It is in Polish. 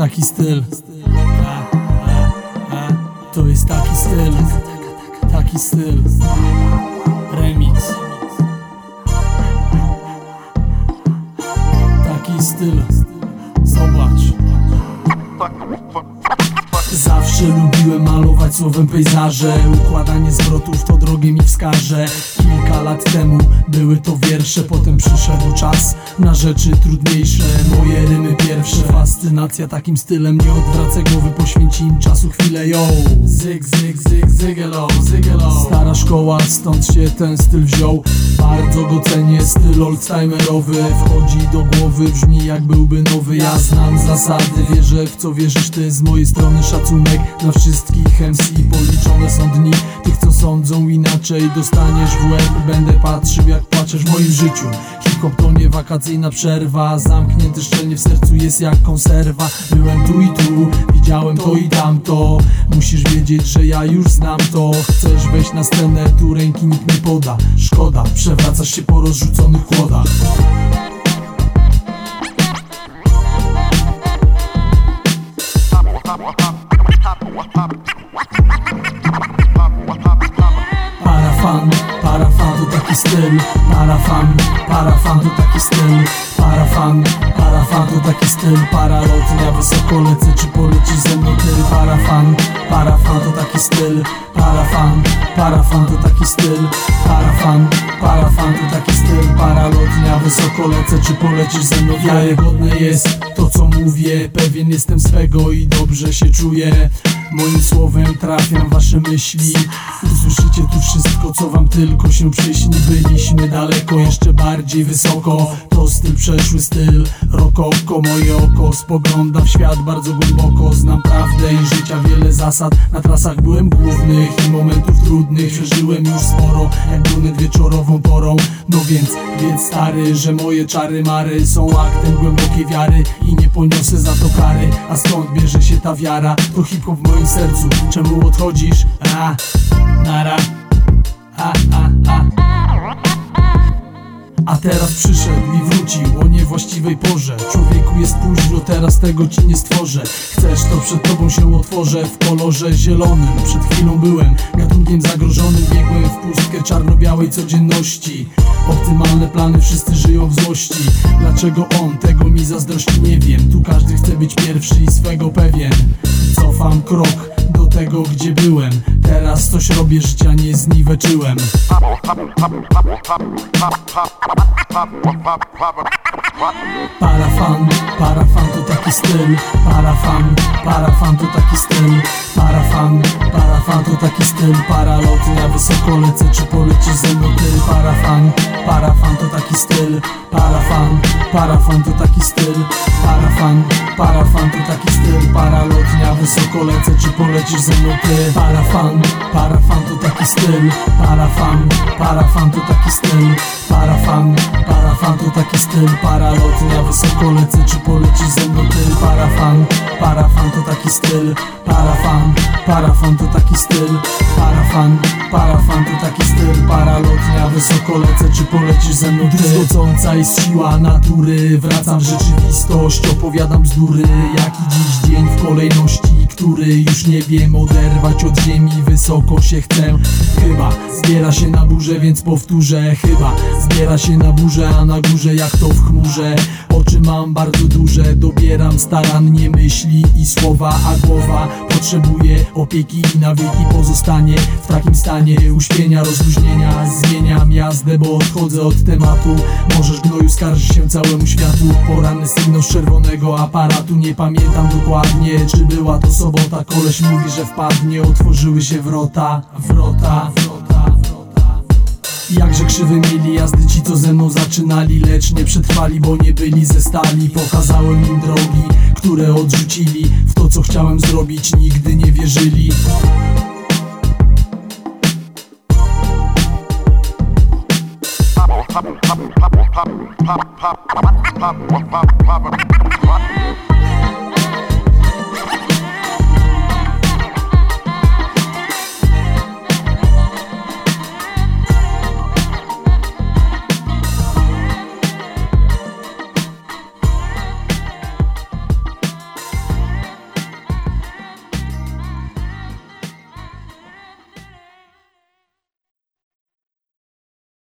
taki styl. To jest taki styl. Taki styl. Remix. Taki styl. Zobacz Zawsze lubiłem malować słowem pejzaże. Układanie zwrotów to drogie mi wskaże. Kilka lat temu były to wiersze Potem przyszedł czas na rzeczy trudniejsze. Moje rymy pierwsze Fascynacja takim stylem. Nie odwracę głowy, poświęci im czasu chwilę Yo, zyg, zyg, zyg, zygelo, szkoła, stąd się ten styl wziął. Bardzo go cenię, styl oldtimerowy. Wchodzi do głowy, brzmi jak byłby nowy. Ja znam zasady, wierzę w co wierzysz ty. Z mojej strony szacunek dla wszystkich MC Policzone są dni tych co sądzą. Inaczej Dostaniesz w łeb, będę patrzył jak płaczesz w moim życiu Hip-hop to nie wakacyjna przerwa. Zamknięty szczelnie w sercu jest jak konserwa. Byłem tu i tu, widziałem to i tamto Musisz wiedzieć, że ja już znam to. Chcesz wejść na scenę, tu ręki nikt nie poda. Szkoda, przewracasz się po rozrzuconych kłodach styl Parafan, parafan to taki styl. Parafan, parafan to taki styl. Paralotnia, wysoko lecę Czy polecisz ze mną ty? Parafan, parafan to taki styl. Parafan, parafan to taki styl. Parafan, parafan to taki styl. Paralotnia, wysoko lecę Czy polecisz ze mną? Wiarygodne jest to co mówię. Pewien jestem swego i dobrze się czuję Moim słowem trafiam w wasze myśli. Usłyszycie tu wszystko co wam tylko się przyśni. Byliśmy daleko, jeszcze bardziej wysoko. To styl przeszły styl. Rokoko, moje oko spogląda w świat bardzo głęboko. Znam prawdę i życia wiele zasad. Na trasach byłem głównych i momentów trudnych Przeżyłem już sporo, jak brunet wieczorową porą. No więc, więc stary, że moje czary mary Są aktem głębokiej wiary. I nie poniosę za to kary. A skąd bierze się ta wiara? To hip-hop w sercu. Czemu odchodzisz? A, nara. A a teraz przyszedł i wrócił o niewłaściwej porze. Człowieku jest późno, teraz tego ci nie stworzę. Chcesz to przed tobą się otworzę w kolorze zielonym. Przed chwilą byłem gatunkiem zagrożonym Biegłem w pustkę czarno-białej codzienności. Optymalne plany, wszyscy żyją w złości. Dlaczego on tego mi zazdrości nie wiem. Tu każdy chce być pierwszy i swego pewien. Cofam krok do tego gdzie byłem. Teraz coś robię, życia nie zniweczyłem Parafan, parafan to taki styl Parafan, parafan to taki Parafan, parafan to taki styl Paralotnia, wysoko lecę, czy polecisz ze mną ty Parafan, parafan to taki styl Parafan, parafan to taki styl Parafan, parafan to taki styl Paralotnia, wysoko lecę, czy polecisz ze mną ty Parafan, parafan to taki styl Parafan, parafan to taki styl Parafan, parafan to taki styl Paralotnia, wysoko lecę, czy polecisz ze mną ty Parafan, parafan to taki styl Parafan, parafan to taki styl Parafan, parafan to taki styl Paralotnia, wysoko lecę, czy polecisz ze mną ty Druzgocąca jest siła natury Wracam w rzeczywistość, opowiadam bzdury Jaki dziś dzień w kolejności Który już nie wiem oderwać od ziemi Wysoko się chcę. Chyba zbiera się na burzę, więc powtórzę. Chyba zbiera się na burzę, a na górze jak to w chmurze. Oczy mam bardzo duże, dobieram starannie myśli i słowa A głowa potrzebuje opieki i na wieki pozostanie W takim stanie uśpienia, rozluźnienia Zmieniam jazdę, bo odchodzę od tematu. Możesz gnoju skarżyć się całemu światu. Poranny sygnał z czerwonego aparatu Nie pamiętam dokładnie, czy była to sobota Koleś mówi, że wpadnie, otworzyły się wrota Wrota, wrota, wrota Jakże krzywy mieli jazdy ci, co ze mną zaczynali Lecz nie przetrwali, bo nie byli ze stali Pokazałem im drogi, które odrzucili W to, co chciałem zrobić, nigdy nie wierzyli